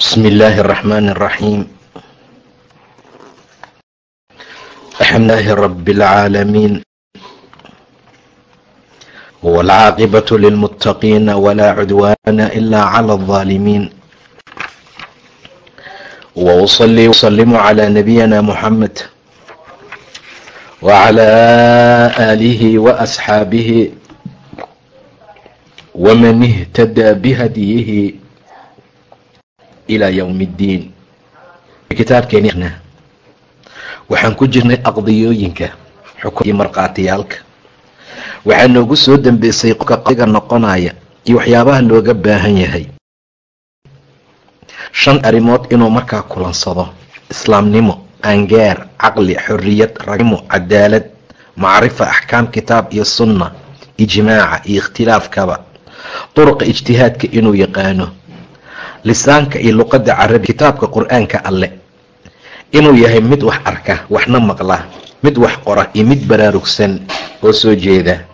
بسم الله الرحمن الرحيم الحمد لله رب العالمين والعاقبة للمتقين ولا عدوان إلا على الظالمين وأصلي وسلم على نبينا محمد وعلى آله وأصحابه ومن اهتدى بهديه ilaa yowmi iddiin kitaabkeena waxaan ku jirnay aqdiyooyinka xukunkii markhaatiyaalka. Waxaa noogu soo dambeysay qofka noqonaya iyo waxyaabaha looga baahan yahay. Shan arrimood inuu markaa kulansado. Islaamnimo aangaar caqli xorriyad ragnimo cadaalad macrifa axkaam kitaab iyo sunna ijmaaca iyo ikhtilaafkaba. Duruqa ijtihaadka inuu yaqaano lisaanka iyo luqadda carabi kitaabka qur'aanka alle. Inuu yahay mid wax arka waxna maqla mid wax qora iyo mid baraarugsan oo soo jeeda.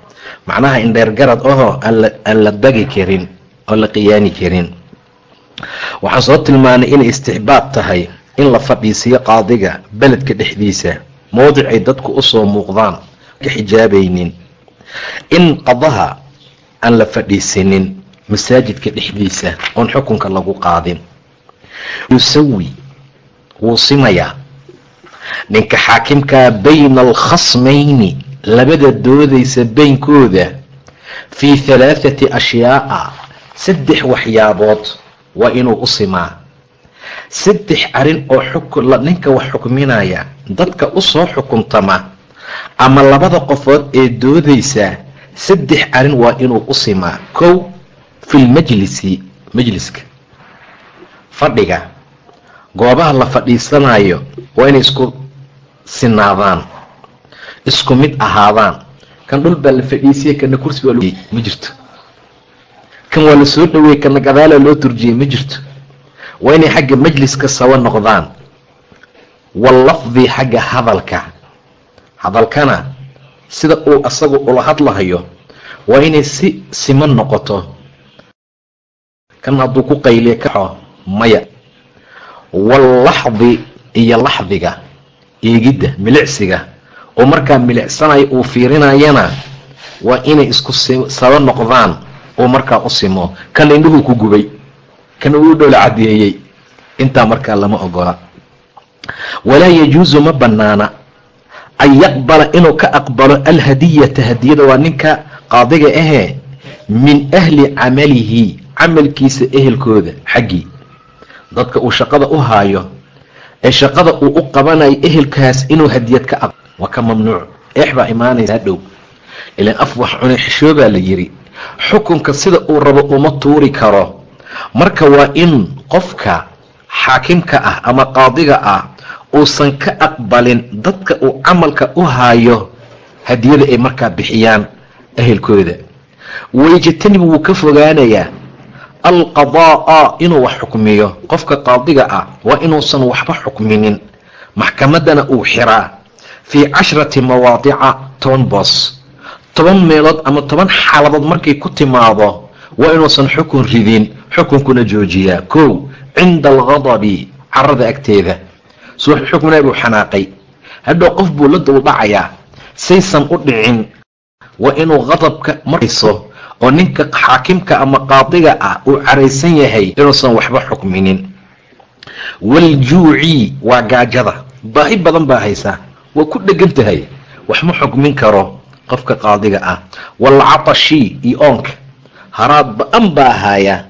Macnaha indheergarad ahoo aan la dagi karin oo la qiyaani karin. Waxaan soo tilmaanay inay istixbaab tahay in la fadhiisiyo qaadiga beledka dhexdiisa mowdic ay dadku u soo muuqdaan ka xijaabaynin in qadaha aan la fadhiisinin masaajidka dhexdiisa oon xukunka lagu qaadin. Yusawi wuu simayaa ninka xaakimkaa bayna alkhasmayni labada doodaysa beynkooda fii halaathati ashyaa'a saddex waxyaabood waa inuu u simaa. Saddex arrin oo ninka wax xukminaya dadka u soo xukuntama ama labada qofood ee doodaysa saddex arrin waa inuu u simaa. Kow fi lmajlisi majliska fadhiga. Goobaha la fadhiisanayo waa inay isku sinaadaan isku mid ahaadaan. Kan dhul baa la fadhiisiye kana kursi baa ma jirto. Kan waa la soo dhaweeyey kana gadaala loo turjiyey ma jirto. Waa inay xagga majliska sawa noqdaan. Wallafdi xagga hadalka. Hadalkana sida uu asagu ula hadlahayo waa inay si siman noqoto kan hadduu ku qayliya kaxo maya. Wallaxdi iyo laxdiga eegidda milicsiga. Oo markaa milicsanayo uu fiirinayana waa inay isku saba noqdaan oo markaa u simo. Kan indhuhuu ku gubay kan uu dhoola cadeeyey intaa markaa lama ogola. Walaa yajuusu ma banaana an yaqbala inuu ka aqbalo alhadiyata hadiyada waa ninka qaadiga ahee min ahli camalihi camalkiisa ehelkooda xaggii. Dadka uu shaqada u haayo ee shaqada uu u qabanayo ehelkaas inuu hadiyad ka aq waa ka mamnuuc. Eex baa imaanaysaa dhow. Ilaan af wax cunay xishoobaa la yiri xukunka sida uu rabo uma tuuri karo. Marka waa in qofka xaakimka ah ama qaadiga ah uusan ka aqbalin dadka uu camalka u haayo hadiyada ay markaa bixiyaan ehelkooda. Wayjtanib wuu ka fogaanayaa alqadaa'a inuu wax xukmiyo. Qofka qaadiga ah waa inuusan waxba xukminin. Maxkamaddana uu xiraa. Fii cashrati mawaadica toban boos. Toban meelood ama toban xaaladood markay ku timaado waa inuusan xukun ridin xukunkuna joojiyaa. Kow cinda alghadabi carada agteeda. Suu xukminaa buu xanaaqay. Hadhow qof buu la duldhacayaa saysan u dhicin waa inuu qadabka marayso oo ninka xaakimka ama qaadiga ah uu caraysan yahay inuusan waxba xukminin. Waljuuci waa gaajada. Baahi badan baa haysaa waa ku dhegan tahay wax ma xukmin karo qofka qaadiga ah. Walcatashi iyo oonka haraad ba'an baa haaya.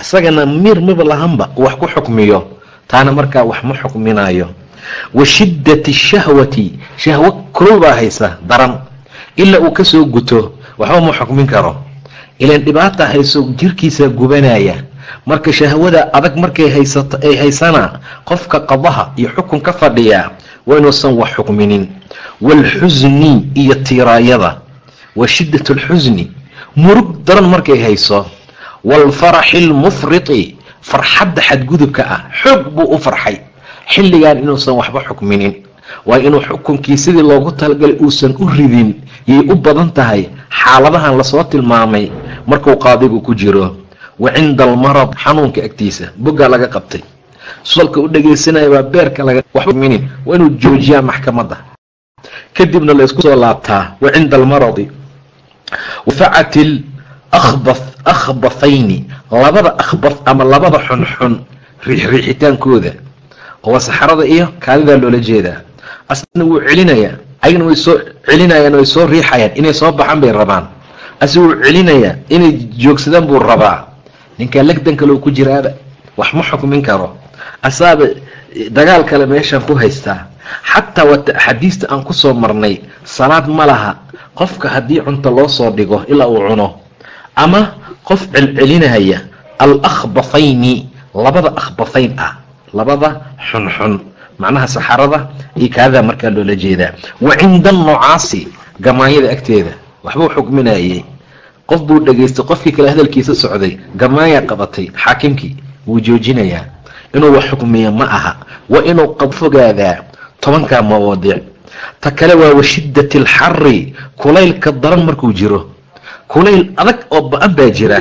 Isagana miir miba lahanba wax ku xukmiyo. Taana markaa wax ma xukminayo wa shiddati shahwati. Shahwo kolow baa haysa daran. Ilaa uu ka soo guto waxba ma xukmin karo ilaan dhibaata hayso jirkiisa gubanaya. Marka shahwada adag markay haysato ay haysana qofka qadaha iyo xukun ka fadhiya waa inuusan wax xukminin. Waalxusni iyo tiiraayada wa shiddat alxusni murug daran markay hayso. Waalfaraxi almufriti farxadda xadgudubka ah. Xoog buu u farxay. Xilligan inuusan waxba xukminin. Waa inuu xukunkii sidii loogu talagalay uusan u ridin yay u badan tahay. Xaaladahan la soo tilmaamay markuu qaadigu ku jiro wa cinda almarad xanuunka agtiisa boggaa laga qabtay. Sualka u dhegaysanaya waa beerka laga waxminin waa inuu joojiyaa maxkamadda. Kadibna la isku soo laabtaa wa cinda almaradi. Wafacat ilakhbath akhbathayni labada akhbath ama labada xunxun riixriixitaankooda oo saxarada iyo kaadidaa loola jeedaa. Asna wuu celinayaa. Ayagana way soo celinayaan way soo riixayaan. Inay soo baxaan bay rabaan ase wuu celinayaa inay joogsadaan buu rabaa. Ninkaa legdan kale ku jiraaba. Wax ma xukmin karo. Asaaba dagaal kale meeshaan ku haystaa. Xataa wata axaadiista aan ku soo marnay salaad ma laha. Qofka haddii cunto loo soo dhigo ilaa uu cuno. Ama qof celcelinaya al akhbathayni labada akhbathayn ah. Labada xunxun. Macnaha saxarada iyo kaadada markaa loola jeedaa. Wa cinda annucaasi gamaanyada agteeda. Waxbuu xukminayay qof buu dhegaystay qofkii kale hadalkiisa socday gamaanyaa qabatay xaakimkii wuu joojinayaa. Inuu wax xukmiyo ma aha. Waa inuu fogaadaa tobankaa mawaadiic ta kale waa washiddati alxari kulaylka daran markuu jiro. Kulayl adag oo ba'an baa jira.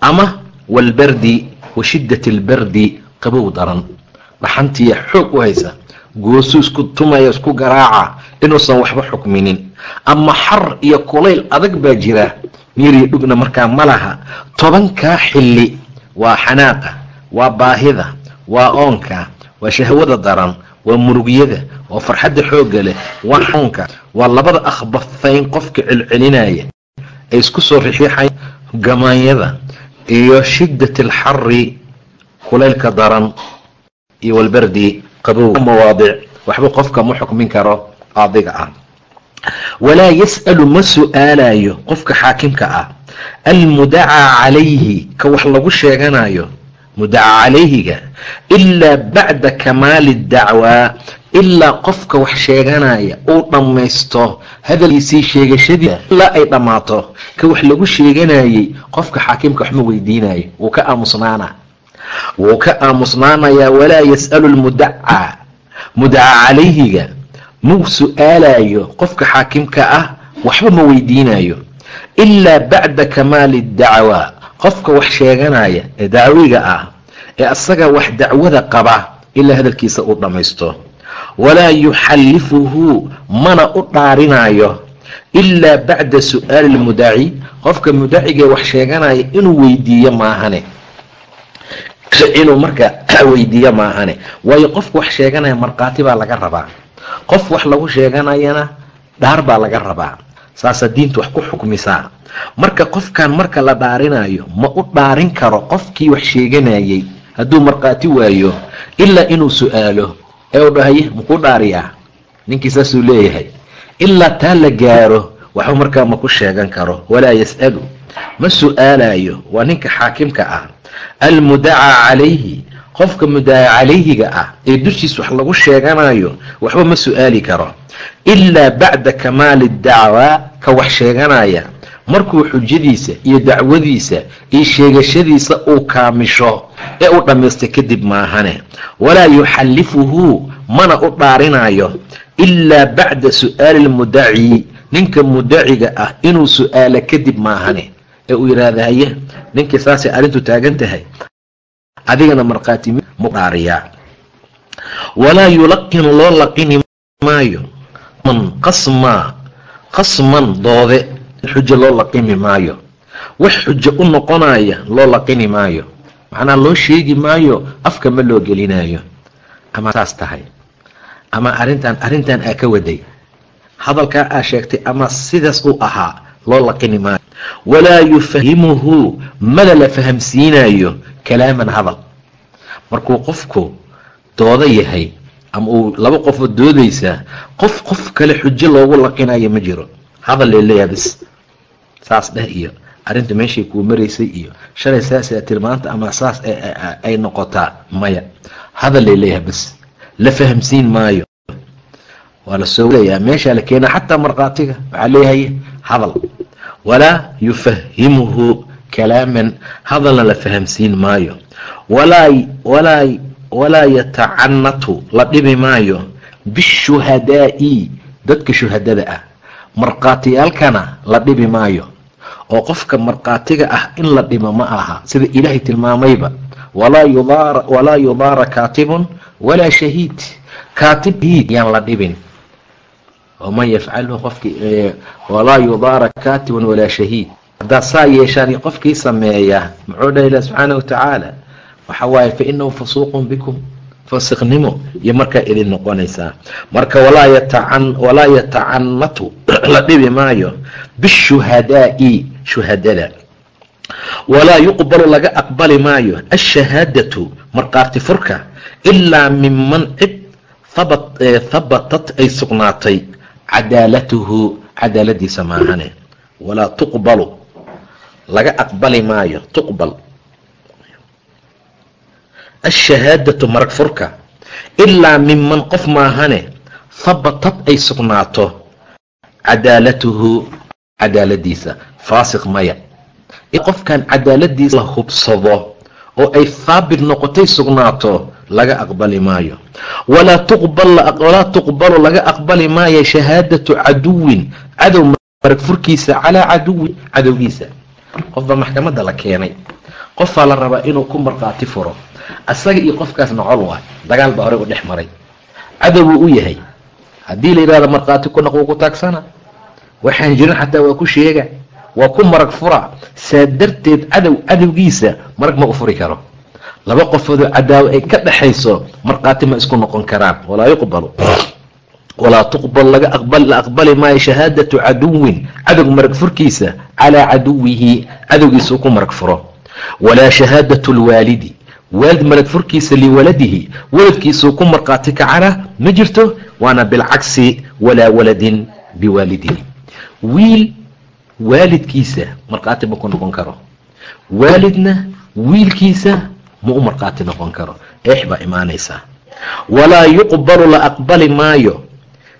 Ama walbardi washiddati albardi qabow daran. Dhaxantiya xoog u haysa. Goosu isku tumaya isku garaaca inuusan waxba xukminin. Ama xar iyo kulayl adag baa jira miiriyo dhugna markaa ma laha. Tobankaa xilli waa xanaaqa waa baahida waa oonka waa shahwada daran waa murugyada waa farxadda xoogga leh waa xanuunka waa labada akhbafayn qofka celcelinaya ay isku soo rixiixayan gamaanyada iyo shiddat alxari kulaylka daran iyo walbardi qabow mawaadic waxba qofka ma xukmin karo qaadiga ah walaa yas'alu ma su'aalayo qofka xaakimka ah almudacaa calayhi ka wax lagu sheeganayo mudaca calayhiga ilaa bacda kamaali dacwaa ilaa qofka wax sheeganaya uu dhammaysto hadalkiisii sheegashadii ilaa ay dhammaato ka wax lagu sheeganayey qofka xaakimka waxma weydiinayo wuu ka aamusnaana wuu ka aamusnaanayaa walaa yas'alu lmudaca mudaca calayhiga muu su'aalayo qofka xaakimka ah waxba ma weydiinayo ilaa bacda kamaali dacwaa qofka wax sheeganaya ee dacwiga ah ee asaga wax dacwada qaba ilaa hadalkiisa uu dhammaysto walaa yuxallifuhu mana u dhaarinayo. Ilaa bacda su'aali lmudaci qofka mudacigae wax sheeganaya inuu weydiiyo maahane. Inuu marka weydiiyo maahane. Waayo qofka wax sheeganaya markhaati baa laga rabaa qof wax lagu sheeganayana dhaar baa laga rabaa. Saasaa diinta wax ku xukmisaa. Marka qofkan marka la dhaarinayo ma u dhaarin karo qofkii wax sheeganayey hadduu markhaati waayo ilaa inuu su'aalo ee u dhahaye makuu dhaariyaa? Ninkii saasuu leeyahay. Ilaa taa la gaaro waxba markaa ma ku sheegan karo. Walaa yas'alu. Ma su'aalayo waa ninka xaakimka ah. Almudacaa calayhi qofka mudaca calayhiga ah ee dushiis wax lagu sheeganayo waxba ma su'aali karo. Ilaa bacda kamaali dacwaa ka wax sheeganaya markuu xujadiisa iyo dacwadiisa iyo sheegashadiisa uu kaamisho ee u dhammaystay kadib maahane. Walaa yuxallifuhu mana u dhaarinayo. Ilaa bacda su'aali lmudaci ninka mudaciga ah inuu su'aalo kadib maahane. Ee uu yidhaahda haye ninkii saasay arrintu taagan tahay adigana markhaati mu dhaariyaa. Walaa yulaqinu loo laqini maayo. Qasma qasman doode xujo loo laqimi maayo. Wax xujo u noqonaya loo laqini maayo. Macnaha loo sheegi maayo afka ma loo gelinayo ama saas tahay. Ama arrintan arrintan aa ka waday. Hadalkaa aa sheegtay ama sidaas uu ahaa loo laqini maayo walaa yufahimuhu mada la fahamsiinayo kalaaman hadal markuu qofku doodo yahay ama uu laba qofoo doodaysaa qof qof kale xujo loogu laqinayo ma jiro hadal leeleeyaa bis saas dheh iyo arrinta meeshay kuu maraysay iyo shalay saasa tilmaanta ama saas ay noqotaa maya hadal leeleeyaha bas la fahamsiin maayo waa la soo walayaa meeshaa la keenaa xataa markhaatiga waxaa leeyahay hadal walaa yufahimuhu kalaaman. Hadalna la fahamsiin maayo. Walaa yatacanatu la dhibi maayo. Bishuhadaa'i dadka shuhadada ah. Markhaatiyaalkana la dhibi maayo. Oo qofka markhaatiga ah in la dhimo ma aha. Sida ilaahay tilmaamayba. Walaa yudaara kaatibun walaa shahiid. Kaatib hiid yaan la dhibin waman yafcalhu qofkii walaa yudaara kaatibun walaa shahiid haddaad saa yeeshaan qofkii sameeya muxuu dhaha ilah subxaana wa tacaala waxa waaye fa inahu fasuuqun bikum fasiqnimo iyo markaa idin noqonaysaa marka walaa yatacanatu la dhibi maayo bishuhadaa'i shuhadada walaa yuqbalu laga aqbali maayo ashahaadatu markhaati furka ilaa minman cid habatat ay sugnaatay cadaalatuhu cadaaladiisa maahane. Walaa tuqbalu. Laga aqbali maayo tuqbal. Ashahaadatu marag furka. Ilaa minman qof maahane habatad ay sugnaato. Cadaalatuhu cadaaladiisa. Faasiq maya. Qofkan cadaaladiisa la hubsado oo ay haabit noqotay sugnaato laga aqbali maayo. Walaa tuqbalu laga aqbali maayo shahaadatu caduwin cadow marag furkiisa calaa caduwin cadowgiisa. Qofba maxkamadda la keenay. Qofaa la rabaa inuu ku markhaati furo. Asaga iyo qofkaas nocol waay dagaal baa horey u dhex maray. Cadow buu u yahay. Haddii la yidhahdo markhaati ku naq wuu ku taagsana. Waxaan jirin xataa waa ku sheega waa ku marag fura. Saa darteed cadow cadowgiisa marag ma u furi karo. Laba qofoodoo cadaawo ay ka dhexayso markhaati ma isku noqon karaan. Walaa yuqbalu. Walaa tuqbal la aqbali maayo shahaadatu caduwin. Cadow marag furkiisa calaa caduwihi cadowgiisa uu ku marag furo. Walaa shahaadatu lwaalidi. Waalid marag furkiisa liwaladihi. Waladkiisuu ku markhaati kacana ma jirto? Waana bilcagsi walaa waladin biwaalidihi. Wiil waalidkiisa markhaati ma ku noqon karo. Waalidna wiilkiisa ma u markhaati noqon karo. Eex baa imaanaysaa walaa yuqbalu la aqbali maayo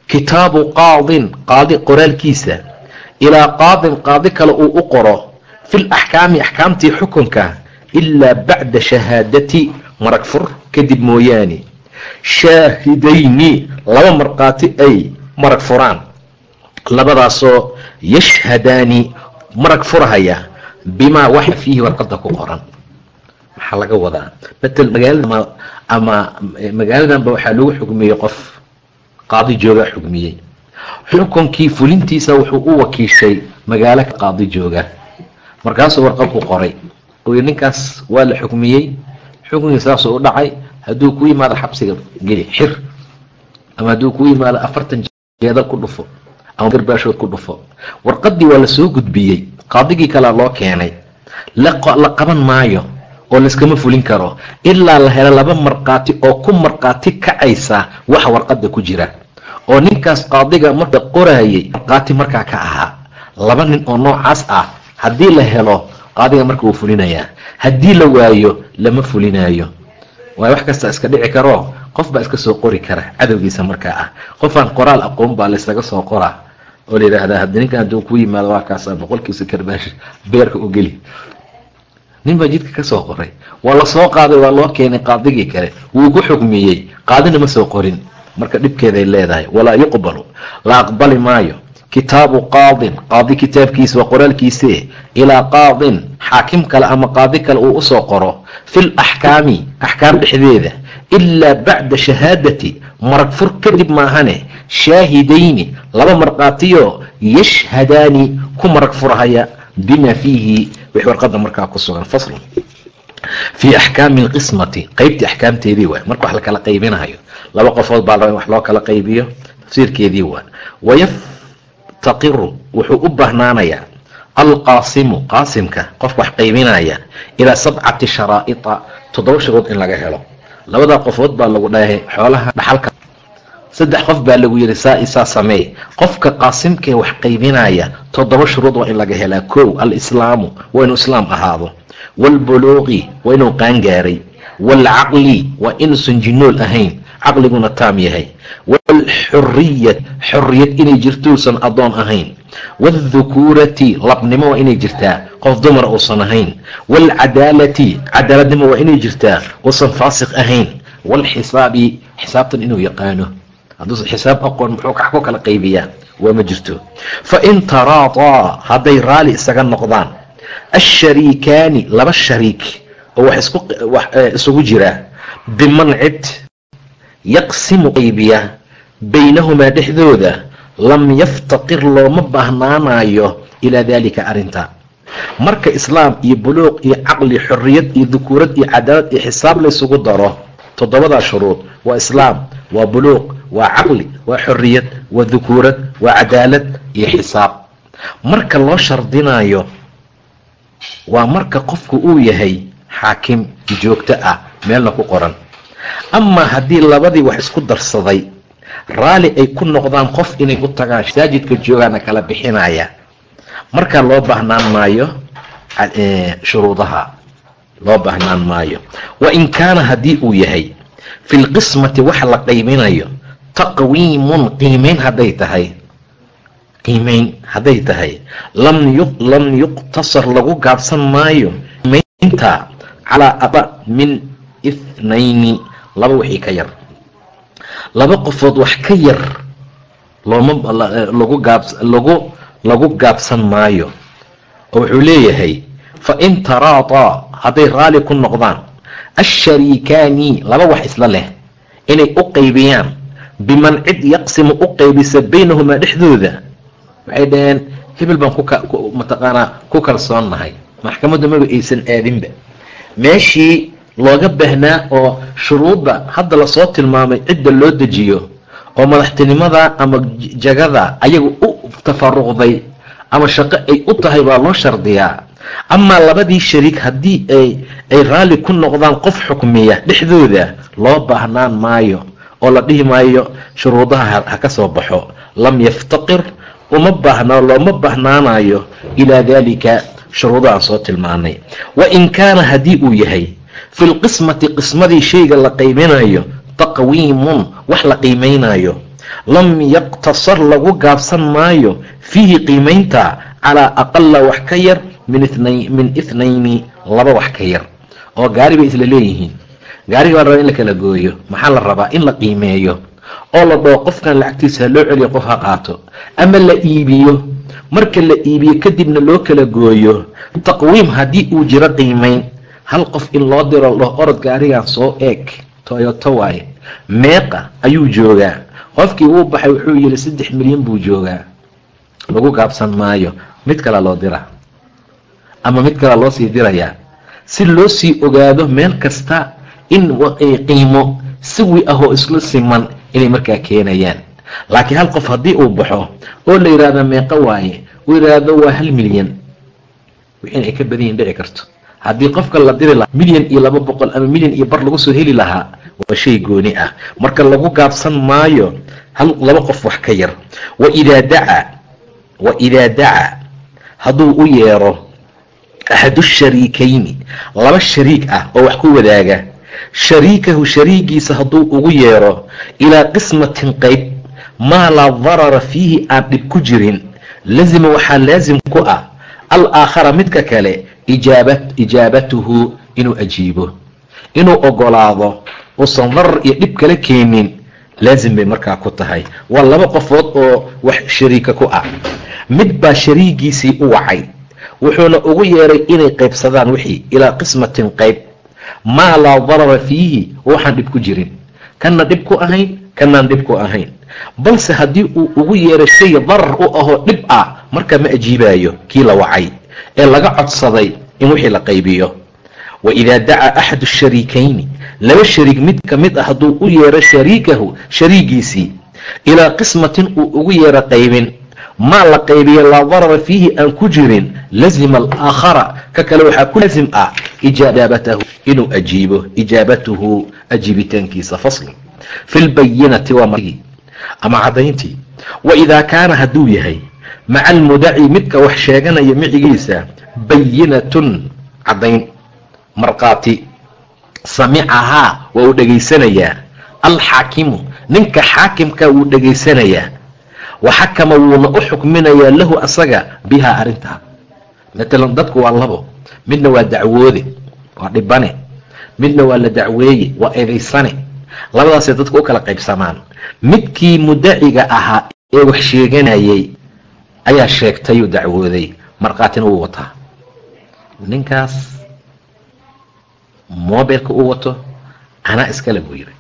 kitaabu qaadin qaadi qoraalkiisa. Ilaa qaadin qaadi kale uu u qoro fil axkaami axkaamtii xukunka ilaa bacda shahaadati marag fur kadib mooyaane. Shaahidayni laba markhaati ay marag furaan. Labadaasoo yashhadaani marag furhaya bimaa waxa fiihi warqadda ku qoran. Maxaa laga wadaa? Matal magaalada ama magaaladanba waxaa lagu xugmiyey qof qaadi joogaa xugmiyey. Xukunkii fulintiisa wuxuu u wakiishay magaalo qaadi jooga. Markaasuu warqad ku qoray. Uu ninkaas waa la xukmiyey xukunkii saasuu u dhacay. Hadduu ku yimaado xabsiga geli xir. Ama hadduu ku yimaado afartan jeedal ku dhufo ama ku dhufo. Warqadii waa la soo gudbiyey. Qaadigii kalea loo keenay. La qaban maayo oo layskama fulin karo. Ilaa la helo laba markhaati oo ku markhaati kacaysa waxa warqada ku jira. Oo ninkaas qaadiga marka qoraayay markhaati markaa ka ahaa. Laba nin oo noocaas ah haddii la helo qaadiga marka wuu fulinayaa. Haddii la waayo lama fulinayo waay wax kasta iska dhici karo qof baa iska soo qori kara cadowgiisa markaa ah. Qofaan qoraal aqoon baa laysaga soo qoraa oo la yidhaahdaa hadi ninkan hadduu ku yimaado waa kaasa boqolkiisa karbaash beerka u geli. Nin baa jidka ka soo qoray. Waa la soo qaaday waa loo keenay qaadigii kale. Wuu ku xugmiyey qaadina ma soo qorin. Marka dhibkeeday leedahay. Walaa yuqbalu. La aqbali maayo. Kitaabu qaadin. Qaadi kitaabkiisa waa qoraalkiise ilaa qaadin. Xaakim kale ama qaadi kale uu u soo qoro. Fil axkaami. Axkaam dhexdeeda ilaa bacda shahaadati marag fur kadib maahane shaahidayni laba markhaatiyo yashhadaani ku marag furhaya bima fiihi wix warqada markaa ku sugan faslun fii axkaami alqismati qeybtii axkaamteedii waay marka wax la kala qaybinayo laba qofood baa la wax loo kala qaybiyo tafsiirkeedii waa wayaftaqiru wuxuu u bahnaanayaa alqaasimu qaasimka qofka wax qaybinaya ilaa sabcati sharaa'ita toddoba sharood in laga helo labadaa qofood baa lagu dhahay xoolaha dhaxalka. Saddex qof baa lagu yidhi saa isaa sameey qofka qaasimkee wax qaybinaya toddoba shuruud waa in laga helaa. Kow alislaamu waa inuu islaam ahaado. Waalbuluuqi waa inuu qaangaaray. Waalcaqli waa inuusan jinool ahayn caqliguna taam yahay. Waalxuriyat xoriyad inay jirtuusan addoon ahayn. Waaldukuurati labnimo waa inay jirtaa qof dumar uusan ahayn. Waalcadaalati cadaaladnimo waa inay jirtaa uusan faasiq ahayn. Waalxisaabi xisaabtan inuu yaqaano. Hadduusan xisaab aqoon muxuu kax ku kala qaybiyaa waa ma jirto. Fa in taraadaa hadday raali isaga noqdaan. Ashariikaani laba shariik oo wax isku isugu jira. Biman cid yaqsimu qaybiya baynahumaa dhexdooda lam yaftaqir looma baahnaanayo ilaa daalika arrinta. Marka islaam iyo buluuq iyo caqli xorriyad iyo dukuurad iyo cadaalad iyo xisaab laysugu daro toddobadaa shuruud waa islaam waa buluuq waa caqli waa xorriyad waa dukuurad waa cadaalad iyo xisaab. Marka loo shardinayo waa marka qofku uu yahay xaakim joogto ah meelna ku qoran amaa haddii labadii wax isku darsaday raalli ay ku noqdaan qof inay u tagaan masaajidka joogaana kala bixinaya. Markaa loo baahnaan maayo shuruudaha loo baahnaan maayo. Wa in kaana haddii uu yahay fi lqismati wax la qiiminayo taqwiimun qiimayn hadday tahay. Qiimayn hadday tahay. Lam lam yuqtasar lagu gaabsan maayo. Qiimaynta calaa aba min ithnayni laba wixii ka yar. Laba qofood wax ka yar looma lagu gaab lagu lagu gaabsan maayo. Oo wuxuu leeyahay fa in taraadaa hadday raalli ku noqdaan ashariikaani laba wax isla leh inay u qaybiyaan biman cid yaqsimu u qaybisa baynahumaa dhexdooda. Waxay dhaheen hebel baan kumataqaanaa ku kalsoonnahay. Maxkamaddu maba aysan aadinba. Meeshii looga baahnaa oo shuruudda hadda la soo tilmaamay cidda loo dejiyo oo madaxtinimada ama jagada ayaga u tafaruqday ama shaqo ay u tahay baa loo shardiyaa. Amaa labadii shariik haddii ay raalli ku noqdaan qof xukmiya dhexdooda loo baahnaan maayo oo la dhihi maayo shuruudaha ha ka soo baxo. Lam yaftaqir uma baahna looma baahnaanayo ilaa daalika shuruudaha aan soo tilmaanay wa in kaana haddii uu yahay fi lqismati qismadii shayga la qiiminayo taqwiimun wax la qiimaynayo lam yaqtasar lagu gaabsan maayo fiihi qiimaynta calaa aqala wax ka yar min ithnayni laba wax ka yar oo gaari bay isla leeyihiin gaariga baa la rabaa in la kala gooyo maxaa la rabaa in la qiimeeyo oo la dhoo qofkan lacagtiisa ha loo celiyo qof ha qaato ama la iibiyo marka la iibiyo kadibna loo kala gooyo taqwiim haddii uu jiro qiimayn hal qof in loo diro dhoo orod gaarigan soo eeg toyoto waaye meeqa ayuu joogaa. Qofkii uu baxay wuxuu yidhi saddex milyan buu joogaa. Lagu gaabsan maayo mid kale loo dira. Ama mid kale loo sii dirayaa. Si loo sii ogaado meel kasta in qiimo siwi ah oo isla siman inay markaa keenayaan. Laakiin hal qof haddii uu baxo oo la yidhaahdo meeqo waaye uu yidhaahdo waa hal milyan wixiin ay ka badan yihiin dhici karto haddii qofka la diri lahaa milyan iyo laba boqol ama milyan iyo bar lagu soo heli lahaa waa shay gooni ah. Marka lagu gaabsan maayo hal laba qof wax ka yar. Waidaa dacaa wa idaa dacaa hadduu u yeero axadu shariikayni laba shariik ah oo wax ku wadaaga. Shariikahu shariigiisa hadduu ugu yeero ilaa qismatin qayb maa laa darara fiihi aan dhib ku jirin lazima waxaa laasim ku ah al aakhara midka kale ijaabatuhu inuu ajiibo inuu ogolaado uusan darar iyo dhib kala keenin laasim bay markaa ku tahay. Waa laba qofood oo wax shariika ku ah. Mid baa shariigiisii u wacay wuxuuna ugu yeeray inay qaybsadaan wixii ilaa qismatin qayb. Maa laa darara fiihi waxaan dhib ku jirin. Kanna dhib ku ahayn kanaan dhib ku ahayn. Balse haddii uu ugu yeeray shay darar u ahoo dhib ah markaa ma ajiibaayo kii la wacay ee laga codsaday in wixii la qaybiyo. Wa idaa dacaa axadu shariikayni laba shariik mid ka mid ah hadduu u yeero shariikahu shariigiisii ilaa qismatin uu ugu yeero qaybin. Maa la qaybiyo laa darara fiihi aan ku jirin lazima alaakhara ka kale waxaa ku laasim ah ijaabatahu inuu ajiibo ijaabatuhu ajiibitaankiisa fasli. Fi lbayinati waa ama caddayntii. Wa idaa kaana hadduu yahay maca almudaci midka wax sheeganaya micigiisa bayinatun caddayn. Markhaati samicahaa waa uu dhegaysanayaa alxaakimu ninka xaakimka wuu dhegaysanayaa waxakama wuuna u xukminayaa lahu asaga bihaa arrintaa. Matalan dadku waa labo. Midna waa dacwoode waa dhibane. Midna waa la dacweeye waa eedaysane. Labadaasay dadku u kala qaybsamaan. Midkii mudaciga ahaa ee wax sheeganayay ayaa sheegtayuu dacwooday. Markhaatina wuu wataa. Ninkaas mobilka uu wato anaa iskale buu yidhi.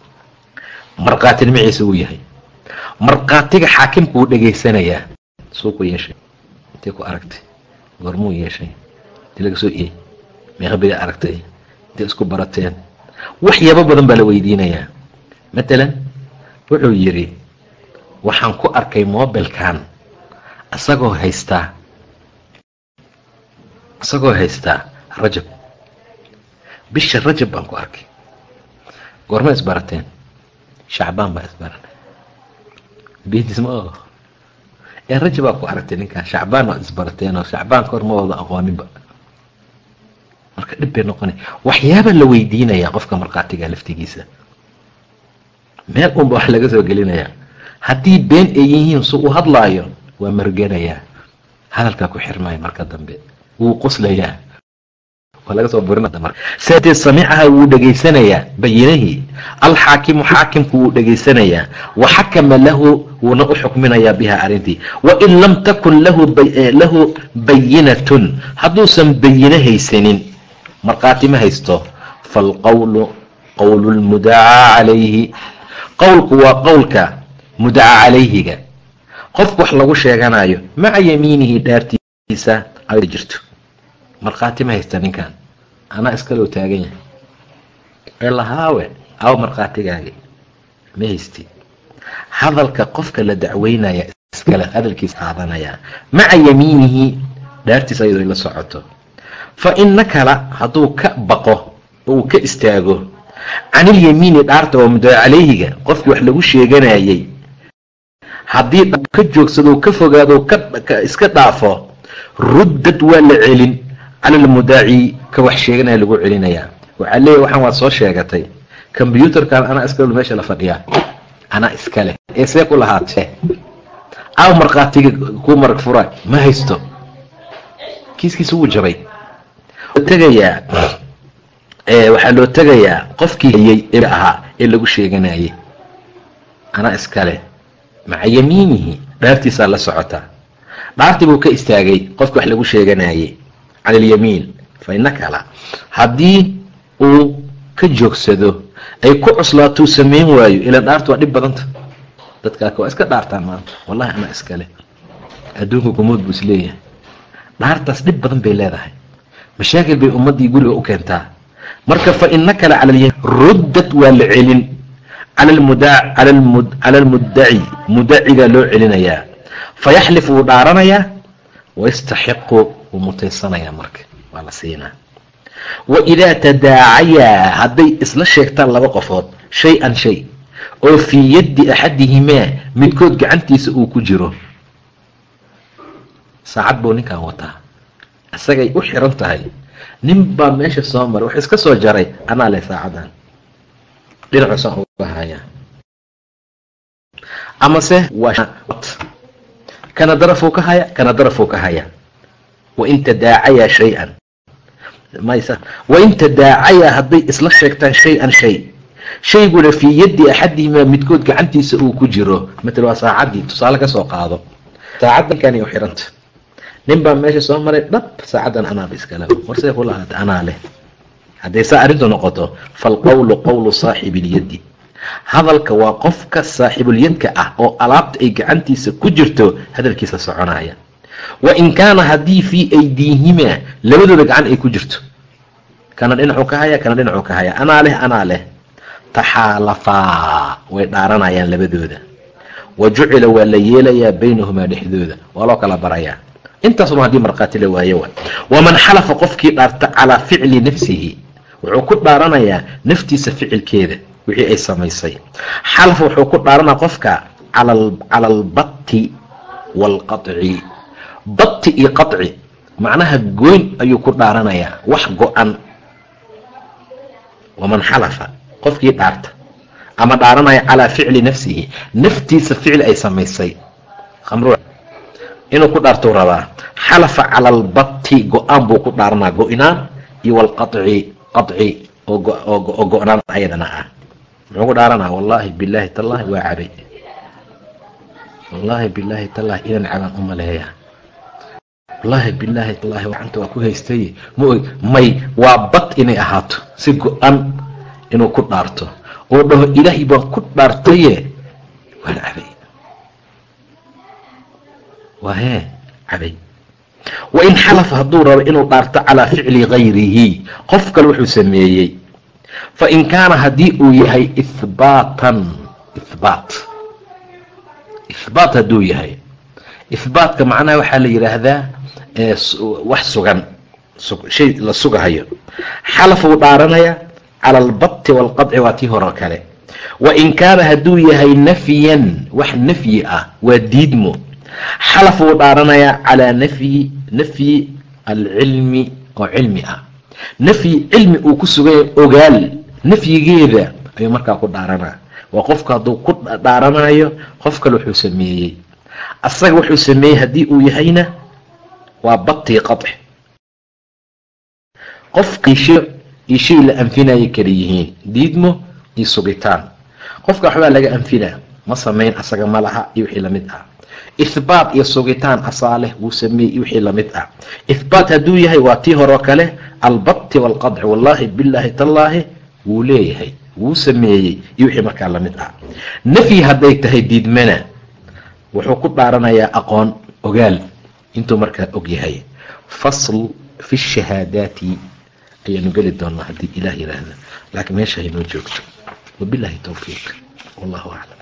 Markhaatinimiciisa uu yahay. Markhaatiga xaakimka wuu dhegaysanayaa suu ku yeeshay. Intay ku aragtay goormuu yeeshay. Inti laga soo iyey meeqabiga aragtay. Intay isku barateen. Waxyaabo badan baa la weydiinayaa. Matalan wuxuu yidhi waxaan ku arkay mobilkan isagoo haystaa isagoo haystaa rajab. Bisha rajab baan ku arkay. Goorma isbarateen shacbaan baa isbaranay beentis ma ogo. Ee rajab baa ku aragtay ninkaan. Shacbaan waa isbarateenoo shacbaan kahor ma wada aqooninba marka dhib bay noqona waxyaaba la weydiinayaa qofka markhaatiga laftigiisa. Meel unba wax laga soo gelinayaa haddii been ay yihiin su u hadlaayo waa marganayaa hadalkaa ku xirmaya marka dambe. Wuu qoslayaa waa laga soo burinaa saatee samicaha wuu dhegaysanayaa bayinahii alxaakimu xaakimku wuu dhegaysanayaa wa xakama lahu wuuna u xukminayaa biha arrintii. Wain lam takun lahu bayinatun hadduusan bayino haysanin markhaati ma haysto. Faalqowlu qowlu lmudacaa calayhi. Qowlku waa qowlka mudaca calayhiga qofku wax lagu sheeganayo maca yamiinihi dhaartiisa jirto. Markhaati ma haysta ninkan anaa iskaloo taagan yahay. Ee lahaawe aw markhaatigaagi. Ma haysti. Hadalka qofka la dacweynaya iskale hadalkiisa qaadanayaa maca yamiinihi dhaartiisa ayadoo la socoto. Fa ina kala hadduu ka baqo oo uu ka istaago canilyamiini dhaarta waa mudaca calayhiga qofkii wax lagu sheeganayay haddii ka joogsado ka fogaado iska dhaafo ruddad waa la celin. Cala ka wax sheeganaya lagu celinayaa. Waxaa leeyahy waxaan waad soo sheegatay. Combyuutarkan anaa iskale meesha la fadhiyaa. Anaa iskale ee see ku lahaatee. Aw markhaatiga kuu marag fura ma haysto. Kiiskiisa wuu jabay. Tegayaa waxaa loo tegayaa qofkii hayay ee ahaa ee lagu sheeganayay anaa iskale maca yamiinihi dhaartiisaa la socotaa dhaartii buu ka istaagay qofki wax lagu sheeganayay cala alyamiin fa ina kala haddii uu ka joogsado ay ku cuslaatuu samayn waayo ilaan dhaartu waa dhib badanta. Dadkaaka waa iska dhaartaan maanta. Wallahi anaa iskale adduunka gumood buu is leeyahay dhaartaas dhib badan bay leedahay. Mashaakil bay ummaddii guriga u keentaa. Marka fa ina kala cala alyamiin ruddad waa la celin cala almuddaci mudacigaa loo celinayaa fayaxlif wuu dhaaranayaa wayastaxiqu wuu mutaysanayaa marka waa la siinaa wa idaa tadaacayaa hadday isla sheegtaan laba qofood shay-an shay oo fii yaddi axadihimaa midkood gacantiisa uu ku jiro saacad buu ninkan wataa isagay u xiran tahay nin baa meesha soo maray wax iska soo jaray anaa leh saacadan dhinacuusan uga hayaa amase kana darafuu ka haya kana darafuu ka haya wain tadaacayaa shay-an. Wain tadaacayaa hadday isla sheegtaan shay-an shay. Shayguna fii yaddi axadihimaa midkood gacantiisa uu ku jiro. Matal waa saacaddii tusaale ka soo qaado. Saacadda ninkan u xiranta. Nin baa meesha soo maray dhab saacaddan anaaba iskale warsee ku lahaata anaa leh hadday saa arrintu noqoto falqowlu qowlu saaxibi ilyaddi hadalka waa qofka saaxibulyadka ah oo alaabta ay gacantiisa ku jirto hadalkiisa soconaya. Wa in kaana haddii fii aydiihimaa labadooda gacan ay ku jirto. Kana dhinacuu ka haya kana dhinacuu ka haya. Anaa leh anaa leh. Taxaalafaa way dhaaranayaan labadooda. Wa jucila waa la yeelayaa baynahumaa dhexdooda. Waa loo kala barayaa. Intaasuma haddii markhaati la waayo wa waman xalafa qofkii dhaarta calaa ficli nafsihi wuxuu ku dhaaranayaa naftiisa ficilkeeda wixii ay samaysay. Xalafa wuxuu ku dhaaranaya qofka cala albatti waalqaci batti iyo qaci macnaha goyn ayuu ku dhaaranayaa wax go-an. Waman xalafa qofkii dhaarta ama dhaaranaya calaa ficli nafsihi naftiisa ficil ay samaysay. Inuu ku dhaartou rabaa xalafa cala go'aan buu ku dhaaranaa go-inaan iyo walqaci qaci oo go-naan ayadana ah. Muxuu ku dhaaranaa wallaahi bilaahi tallaahi waa cabay. Wallaahi bilaahi tallaahi inaan cabaan u maleeya wallaahi bilaahi wallaahi gacanta waa ku haystay og may waa bad inay ahaato si go-an inuu ku dhaarto. Oo dhaho ilaahay baan ku dhaartaye waan cabay. Waa hee cabay wain xalafa hadduu rabo inuu dhaarto calaa ficli gayrihi qof kale wuxuu sameeyey. Fain kaana haddii uu yahay ihbaatan ihbaat. Ihbaat hadduu yahay. Ihbaatka macnaha waxaa la yidhaahdaa wax sugan shay la sugahayo. Xalaf uu dhaaranaya cala albati waalqadci waa tii hore kale. Wain kaana hadduu yahay nafyan wax nafyi ah waa diidmo xalaf uu dhaaranaya calaa nafyi nafyi alcilmi oo cilmi ah. Nafyi cilmi uu ku suganya ogaal nafyigeeda ayuu markaa ku dhaaranaa. Waa qofku hadduu ku dhaaranayo qof kale wuxuu sameeyey. Asaga wuxuu sameeyey haddii uu yahayna waa batii qaci qofka iyo shay la anfinaya kala yihiin diidmo iyo sugitaan. Qofka waxbaa laga anfinaa ma samayn asaga ma laha iyo wixii la mid ah ihbaat iyo sugitaan asaaleh wuu sameeyey wixii la mid ah. Ihbaat hadduu yahay waa tii horeo kale albati waalqadci wallaahi bilaahi tallaahi wuu leeyahay wuu sameeyey iyo wixii markaa la mid ah. Nafyi hadday tahay diidmana wuxuu ku dhaaranayaa aqoon ogaal intuu markaa og yahay. Fasl fi shahaadaati ayaanu geli doonaa haddii ilaah yiraahda laakiin meesha haynoo joogto. Wabilahi towfiiq wallahu aclam